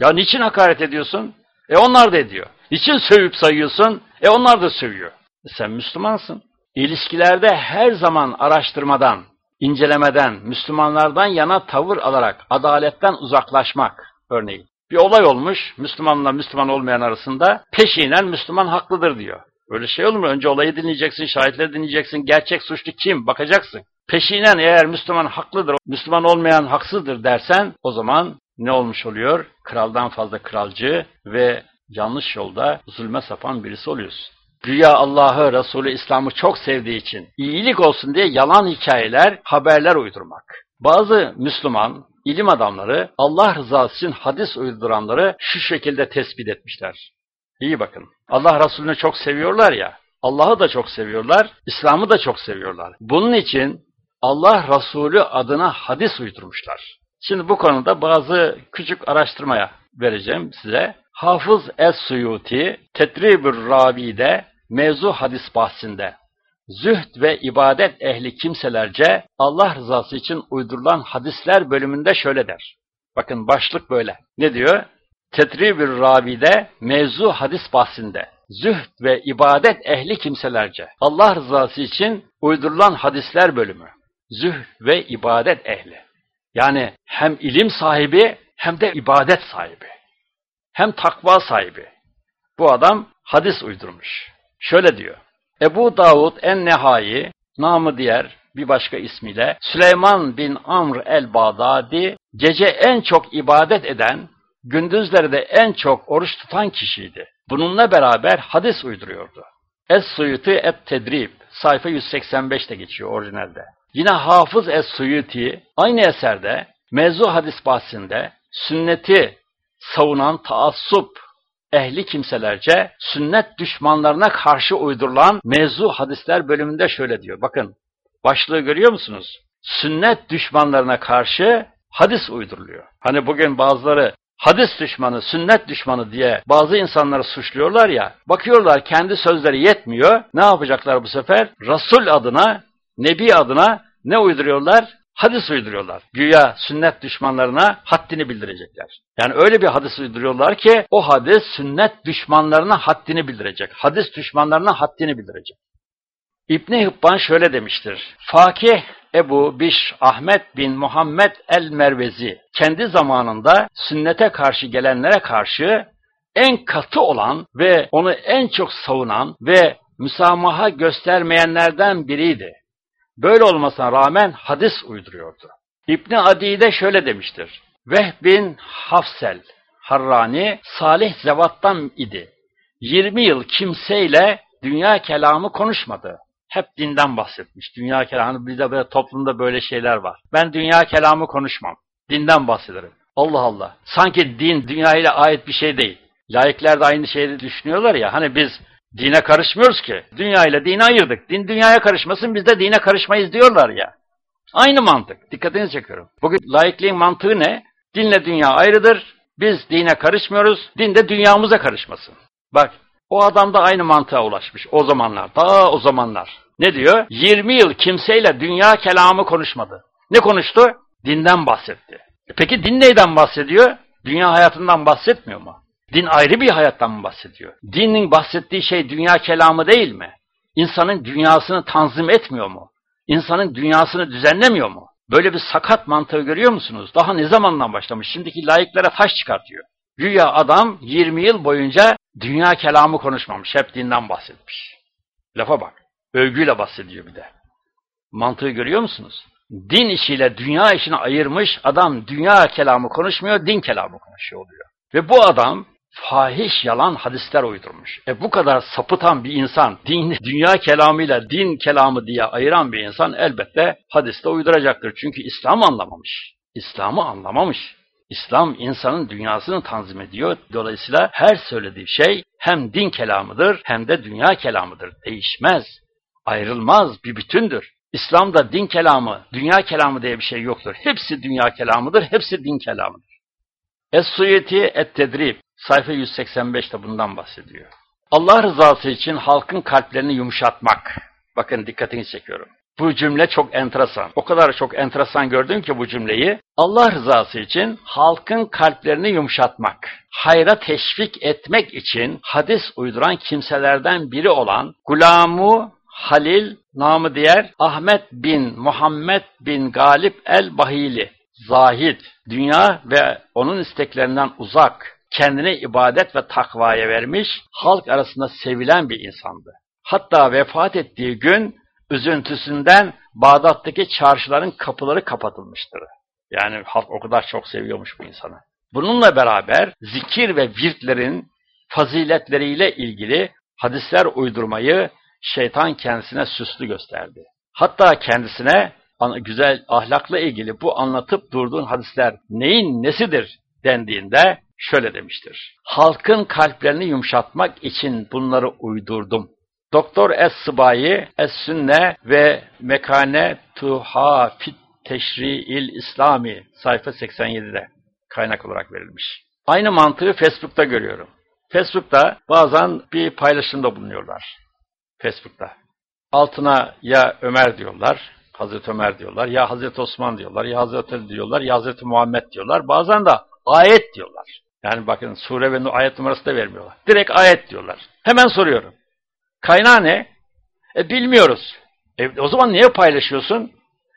A: Ya niçin hakaret ediyorsun? E onlar da ediyor. Niçin sövüp sayıyorsun? E onlar da sövüyor. E sen Müslümansın. İlişkilerde her zaman araştırmadan, incelemeden, Müslümanlardan yana tavır alarak adaletten uzaklaşmak örneğin. Bir olay olmuş Müslümanla Müslüman olmayan arasında peşinen Müslüman haklıdır diyor. Öyle şey olur mu? Önce olayı dinleyeceksin, şahitleri dinleyeceksin. Gerçek suçlu kim? Bakacaksın. Peşinen eğer Müslüman haklıdır, Müslüman olmayan haksızdır dersen o zaman ne olmuş oluyor? Kraldan fazla kralcı ve yanlış yolda zulme sapan birisi oluyorsun. Güya Allah'ı, Resulü, İslam'ı çok sevdiği için iyilik olsun diye yalan hikayeler, haberler uydurmak. Bazı Müslüman, ilim adamları Allah rızası için hadis uyduranları şu şekilde tespit etmişler. İyi bakın. Allah Resulü'nü çok seviyorlar ya. Allah'ı da çok seviyorlar, İslam'ı da çok seviyorlar. Bunun için Allah Resulü adına hadis uydurmuşlar. Şimdi bu konuda bazı küçük araştırmaya vereceğim size. Hafız Es-Suyuti Tetribür Rabi'de mevzu hadis bahsinde zühd ve ibadet ehli kimselerce Allah rızası için uydurulan hadisler bölümünde şöyle der. Bakın başlık böyle. Ne diyor? Tetribür Rabi'de mevzu hadis bahsinde zühd ve ibadet ehli kimselerce Allah rızası için uydurulan hadisler bölümü. Zühd ve ibadet ehli. Yani hem ilim sahibi hem de ibadet sahibi. Hem takva sahibi. Bu adam hadis uydurmuş. Şöyle diyor. Ebu Davud en-Nehai, namı diğer bir başka ismiyle Süleyman bin Amr el-Bağdadi, gece en çok ibadet eden, gündüzleri de en çok oruç tutan kişiydi. Bununla beraber hadis uyduruyordu. Es-Suyuti et-Tedrib, sayfa 185'te geçiyor orijinalde. Yine Hafız Es-Suyuti aynı eserde mevzu hadis bahsinde sünneti savunan taassup ehli kimselerce sünnet düşmanlarına karşı uydurulan mevzu hadisler bölümünde şöyle diyor. Bakın başlığı görüyor musunuz? Sünnet düşmanlarına karşı hadis uyduruluyor. Hani bugün bazıları hadis düşmanı, sünnet düşmanı diye bazı insanları suçluyorlar ya, bakıyorlar kendi sözleri yetmiyor, ne yapacaklar bu sefer? Resul adına, Nebi adına ne uyduruyorlar? Hadis uyduruyorlar. Güya sünnet düşmanlarına haddini bildirecekler. Yani öyle bir hadis uyduruyorlar ki o hadis sünnet düşmanlarına haddini bildirecek. Hadis düşmanlarına haddini bildirecek. İbni Hıbban şöyle demiştir. Fakih Ebu Biş Ahmet bin Muhammed el-Mervezi kendi zamanında sünnete karşı gelenlere karşı en katı olan ve onu en çok savunan ve müsamaha göstermeyenlerden biriydi. Böyle olmasına rağmen hadis uyduruyordu. İbni Adi de şöyle demiştir. Vehb bin Hafsel Harrani salih zevattan idi. 20 yıl kimseyle dünya kelamı konuşmadı. Hep dinden bahsetmiş. Dünya kelamı, bir böyle toplumda böyle şeyler var. Ben dünya kelamı konuşmam. Dinden bahsederim. Allah Allah. Sanki din dünyayla ait bir şey değil. Laikler de aynı şeyi düşünüyorlar ya. Hani biz dine karışmıyoruz ki. Dünya ile dini ayırdık. Din dünyaya karışmasın biz de dine karışmayız diyorlar ya. Aynı mantık. Dikkatinizi çekiyorum. Bugün laikliğin mantığı ne? Dinle dünya ayrıdır. Biz dine karışmıyoruz. Din de dünyamıza karışmasın. Bak o adam da aynı mantığa ulaşmış o zamanlar. Daha o zamanlar. Ne diyor? 20 yıl kimseyle dünya kelamı konuşmadı. Ne konuştu? Dinden bahsetti. E peki din neyden bahsediyor? Dünya hayatından bahsetmiyor mu? Din ayrı bir hayattan mı bahsediyor? Dinin bahsettiği şey dünya kelamı değil mi? İnsanın dünyasını tanzim etmiyor mu? İnsanın dünyasını düzenlemiyor mu? Böyle bir sakat mantığı görüyor musunuz? Daha ne zamandan başlamış? Şimdiki layıklara taş çıkartıyor. Güya adam 20 yıl boyunca dünya kelamı konuşmamış. Hep dinden bahsetmiş. Lafa bak. Övgüyle bahsediyor bir de. Mantığı görüyor musunuz? Din işiyle dünya işini ayırmış adam dünya kelamı konuşmuyor, din kelamı konuşuyor oluyor. Ve bu adam fahiş yalan hadisler uydurmuş. E bu kadar sapıtan bir insan, din, dünya kelamıyla din kelamı diye ayıran bir insan elbette hadiste uyduracaktır. Çünkü İslam anlamamış. İslam'ı anlamamış. İslam insanın dünyasını tanzim ediyor. Dolayısıyla her söylediği şey hem din kelamıdır hem de dünya kelamıdır. Değişmez, ayrılmaz, bir bütündür. İslam'da din kelamı, dünya kelamı diye bir şey yoktur. Hepsi dünya kelamıdır, hepsi din kelamıdır. Es-Suyeti Et-Tedrib sayfa 185'te bundan bahsediyor. Allah rızası için halkın kalplerini yumuşatmak. Bakın dikkatini çekiyorum. Bu cümle çok enteresan. O kadar çok enteresan gördüm ki bu cümleyi. Allah rızası için halkın kalplerini yumuşatmak, hayra teşvik etmek için hadis uyduran kimselerden biri olan Gulamu Halil, namı diğer Ahmet bin Muhammed bin Galip el-Bahili, zahid, dünya ve onun isteklerinden uzak, kendine ibadet ve takvaya vermiş, halk arasında sevilen bir insandı. Hatta vefat ettiği gün üzüntüsünden Bağdat'taki çarşıların kapıları kapatılmıştır. Yani halk o kadar çok seviyormuş bu insanı. Bununla beraber zikir ve virtlerin faziletleriyle ilgili hadisler uydurmayı şeytan kendisine süslü gösterdi. Hatta kendisine güzel ahlakla ilgili bu anlatıp durduğun hadisler neyin nesidir dendiğinde şöyle demiştir. Halkın kalplerini yumuşatmak için bunları uydurdum. Doktor Es-Sıbayi, Es-Sünne ve Mekane Tuha Fit Teşri'il İslami sayfa 87'de kaynak olarak verilmiş. Aynı mantığı Facebook'ta görüyorum. Facebook'ta bazen bir paylaşımda bulunuyorlar. Facebook'ta. Altına ya Ömer diyorlar, Hazreti Ömer diyorlar, ya Hazreti Osman diyorlar, ya Hazreti Ali diyorlar, ya Hazreti Muhammed diyorlar. Bazen de ayet diyorlar. Yani bakın sure ve ayet numarası da vermiyorlar. Direkt ayet diyorlar. Hemen soruyorum. Kaynağı ne? E bilmiyoruz. E, o zaman niye paylaşıyorsun?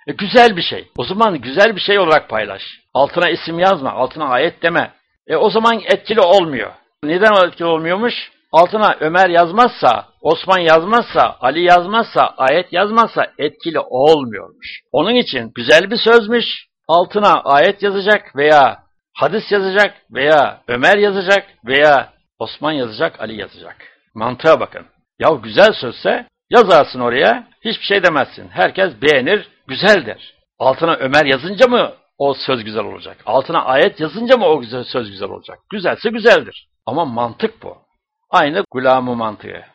A: E, güzel bir şey. O zaman güzel bir şey olarak paylaş. Altına isim yazma, altına ayet deme. E o zaman etkili olmuyor. Neden etkili olmuyormuş? Altına Ömer yazmazsa, Osman yazmazsa, Ali yazmazsa, ayet yazmazsa etkili olmuyormuş. Onun için güzel bir sözmüş, altına ayet yazacak veya hadis yazacak veya Ömer yazacak veya Osman yazacak, Ali yazacak. Mantığa bakın. Ya güzel sözse yazarsın oraya, hiçbir şey demezsin. Herkes beğenir, güzel der. Altına Ömer yazınca mı o söz güzel olacak? Altına ayet yazınca mı o güzel, söz güzel olacak? Güzelse güzeldir. Ama mantık bu. Aynı gulamı mantığı.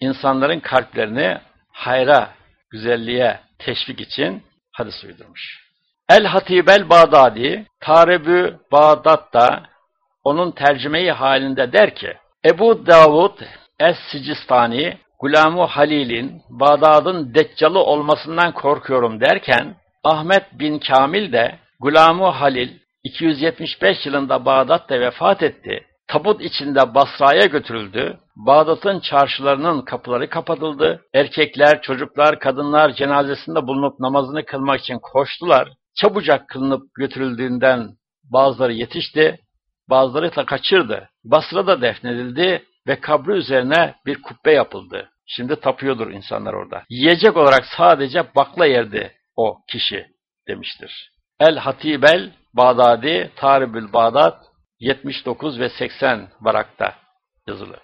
A: İnsanların kalplerini hayra, güzelliğe teşvik için hadis uydurmuş. El-Hatibel Bağdadi, Tarebü Bağdat'ta onun tercümeyi halinde der ki, Ebu Davud Es-Sicistani, Gulamu Halil'in Bağdat'ın deccalı olmasından korkuyorum derken, Ahmet bin Kamil de Gulamu Halil 275 yılında Bağdat'ta vefat etti. Tabut içinde Basra'ya götürüldü. Bağdat'ın çarşılarının kapıları kapatıldı. Erkekler, çocuklar, kadınlar cenazesinde bulunup namazını kılmak için koştular. Çabucak kılınıp götürüldüğünden bazıları yetişti, bazıları da kaçırdı. Basra'da defnedildi ve kabri üzerine bir kubbe yapıldı. Şimdi tapıyordur insanlar orada. Yiyecek olarak sadece bakla yerdi o kişi demiştir. El Hatibel Bağdadi Taribül Bağdat 79 ve 80 varakta yazılı.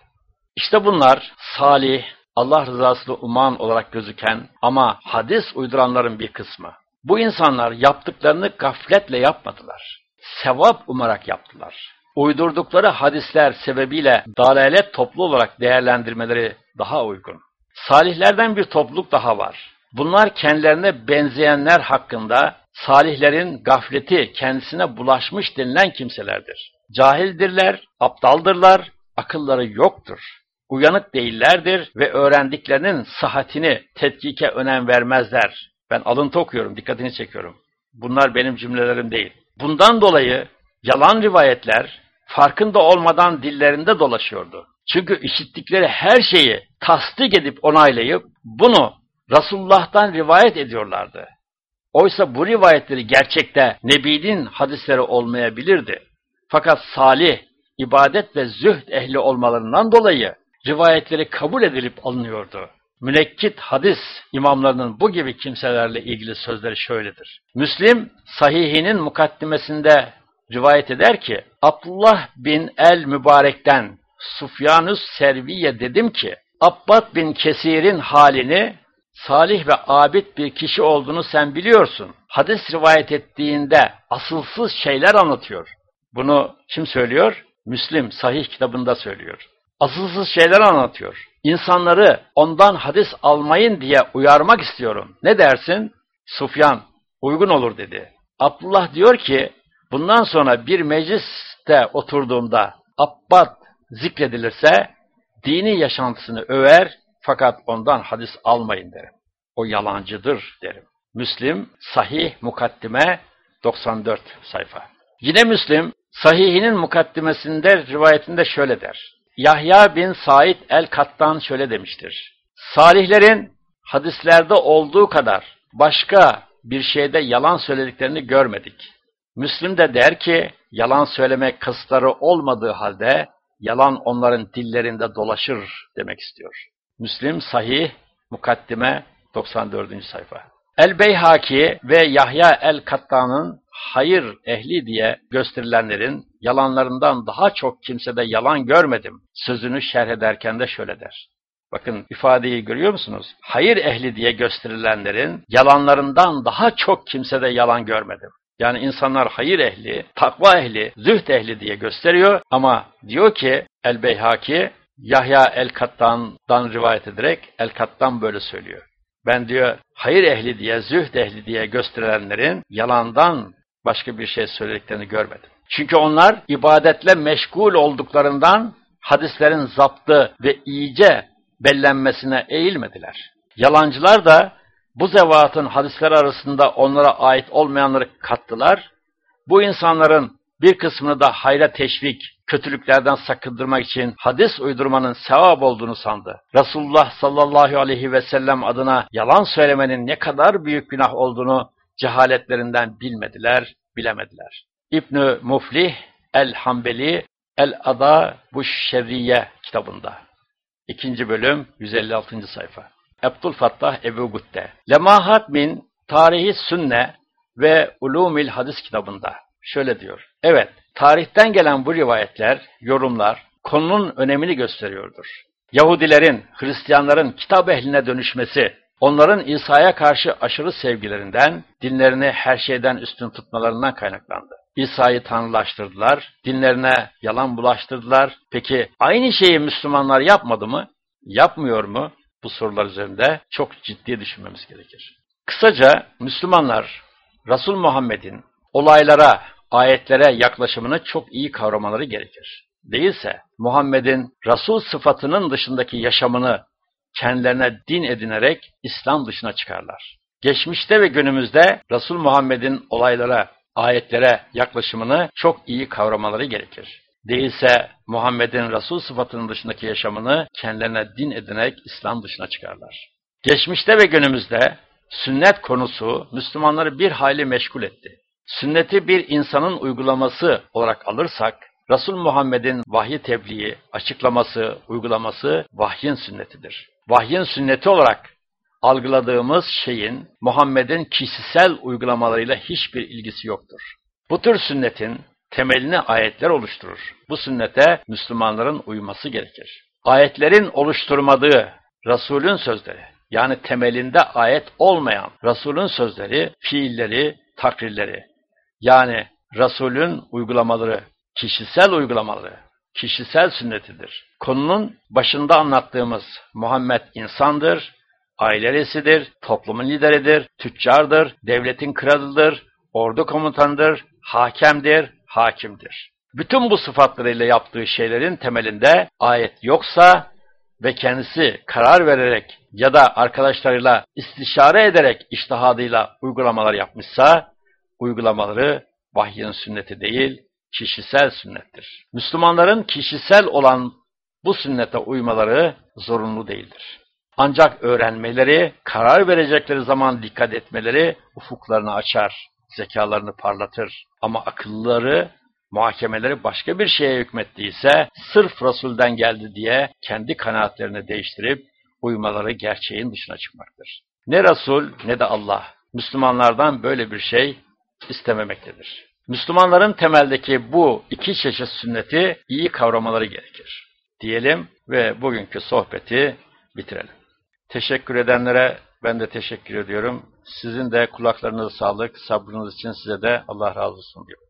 A: İşte bunlar salih, Allah rızasını uman olarak gözüken ama hadis uyduranların bir kısmı. Bu insanlar yaptıklarını gafletle yapmadılar. Sevap umarak yaptılar. Uydurdukları hadisler sebebiyle dalalet toplu olarak değerlendirmeleri daha uygun. Salihlerden bir topluluk daha var. Bunlar kendilerine benzeyenler hakkında salihlerin gafleti kendisine bulaşmış denilen kimselerdir. Cahildirler, aptaldırlar, akılları yoktur. Uyanık değillerdir ve öğrendiklerinin sıhhatini tetkike önem vermezler. Ben alıntı okuyorum, dikkatini çekiyorum. Bunlar benim cümlelerim değil. Bundan dolayı yalan rivayetler farkında olmadan dillerinde dolaşıyordu. Çünkü işittikleri her şeyi tasdik edip onaylayıp bunu Resulullah'tan rivayet ediyorlardı. Oysa bu rivayetleri gerçekte Nebi'nin hadisleri olmayabilirdi. Fakat salih, ibadet ve zühd ehli olmalarından dolayı rivayetleri kabul edilip alınıyordu. Münekkit hadis imamlarının bu gibi kimselerle ilgili sözleri şöyledir. Müslim sahihinin mukaddimesinde rivayet eder ki Abdullah bin el Mübarek'ten Sufyanus Serviye dedim ki Abbad bin Kesir'in halini salih ve abid bir kişi olduğunu sen biliyorsun. Hadis rivayet ettiğinde asılsız şeyler anlatıyor. Bunu kim söylüyor? Müslim sahih kitabında söylüyor. Asılsız şeyler anlatıyor. İnsanları ondan hadis almayın diye uyarmak istiyorum. Ne dersin? Sufyan uygun olur dedi. Abdullah diyor ki bundan sonra bir mecliste oturduğumda Abbad zikredilirse dini yaşantısını över fakat ondan hadis almayın derim. O yalancıdır derim. Müslim Sahih Mukaddime 94 sayfa. Yine Müslim Sahihinin mukaddimesinde rivayetinde şöyle der. Yahya bin Said el-Kattan şöyle demiştir. Salihlerin hadislerde olduğu kadar başka bir şeyde yalan söylediklerini görmedik. Müslim de der ki, yalan söylemek kısıtları olmadığı halde yalan onların dillerinde dolaşır demek istiyor. Müslim Sahih Mukaddime 94. sayfa. El-Beyhaki ve Yahya el-Kattan'ın hayır ehli diye gösterilenlerin yalanlarından daha çok kimsede yalan görmedim sözünü şerh ederken de şöyle der. Bakın ifadeyi görüyor musunuz? Hayır ehli diye gösterilenlerin yalanlarından daha çok kimsede yalan görmedim. Yani insanlar hayır ehli, takva ehli, zühd ehli diye gösteriyor ama diyor ki El-Beyhaki Yahya El-Kattan'dan rivayet ederek El-Kattan böyle söylüyor. Ben diyor hayır ehli diye, zühd ehli diye gösterilenlerin yalandan başka bir şey söylediklerini görmedim. Çünkü onlar ibadetle meşgul olduklarından hadislerin zaptı ve iyice bellenmesine eğilmediler. Yalancılar da bu zevatın hadisler arasında onlara ait olmayanları kattılar. Bu insanların bir kısmını da hayra teşvik, kötülüklerden sakındırmak için hadis uydurmanın sevap olduğunu sandı. Resulullah sallallahu aleyhi ve sellem adına yalan söylemenin ne kadar büyük günah olduğunu cehaletlerinden bilmediler, bilemediler. İbnü Muflih el-Hambeli El-Ada bu Şerriye kitabında. İkinci bölüm 156. sayfa. Abdülfattah Ebu Gutte. Lemahat min Tarihi Sünne ve Ulumil Hadis kitabında şöyle diyor. Evet, tarihten gelen bu rivayetler, yorumlar konunun önemini gösteriyordur. Yahudilerin, Hristiyanların kitap ehline dönüşmesi, onların İsa'ya karşı aşırı sevgilerinden, dinlerini her şeyden üstün tutmalarından kaynaklandı. İsa'yı tanrılaştırdılar, dinlerine yalan bulaştırdılar. Peki aynı şeyi Müslümanlar yapmadı mı? Yapmıyor mu? Bu sorular üzerinde çok ciddi düşünmemiz gerekir. Kısaca Müslümanlar Resul Muhammed'in olaylara, ayetlere yaklaşımını çok iyi kavramaları gerekir. Değilse Muhammed'in Resul sıfatının dışındaki yaşamını kendilerine din edinerek İslam dışına çıkarlar. Geçmişte ve günümüzde Resul Muhammed'in olaylara, ayetlere yaklaşımını çok iyi kavramaları gerekir. Değilse Muhammed'in Resul sıfatının dışındaki yaşamını kendilerine din edinerek İslam dışına çıkarlar. Geçmişte ve günümüzde sünnet konusu Müslümanları bir hayli meşgul etti. Sünneti bir insanın uygulaması olarak alırsak, Resul Muhammed'in vahyi tebliği, açıklaması, uygulaması vahyin sünnetidir. Vahyin sünneti olarak algıladığımız şeyin Muhammed'in kişisel uygulamalarıyla hiçbir ilgisi yoktur. Bu tür sünnetin temelini ayetler oluşturur. Bu sünnete Müslümanların uyması gerekir. Ayetlerin oluşturmadığı Resulün sözleri, yani temelinde ayet olmayan Resulün sözleri, fiilleri, takrirleri, yani Resulün uygulamaları, kişisel uygulamaları, kişisel sünnetidir. Konunun başında anlattığımız Muhammed insandır, aile reisidir, toplumun lideridir, tüccardır, devletin kralıdır, ordu komutanıdır, hakemdir, hakimdir. Bütün bu sıfatlarıyla yaptığı şeylerin temelinde ayet yoksa ve kendisi karar vererek ya da arkadaşlarıyla istişare ederek iştihadıyla uygulamalar yapmışsa, uygulamaları vahyin sünneti değil, kişisel sünnettir. Müslümanların kişisel olan bu sünnete uymaları zorunlu değildir. Ancak öğrenmeleri, karar verecekleri zaman dikkat etmeleri ufuklarını açar, zekalarını parlatır. Ama akılları, muhakemeleri başka bir şeye hükmettiyse, sırf Resul'den geldi diye kendi kanaatlerini değiştirip uymaları gerçeğin dışına çıkmaktır. Ne Resul ne de Allah Müslümanlardan böyle bir şey istememektedir. Müslümanların temeldeki bu iki çeşit sünneti iyi kavramaları gerekir. Diyelim ve bugünkü sohbeti bitirelim. Teşekkür edenlere ben de teşekkür ediyorum. Sizin de kulaklarınıza sağlık, sabrınız için size de Allah razı olsun diyorum.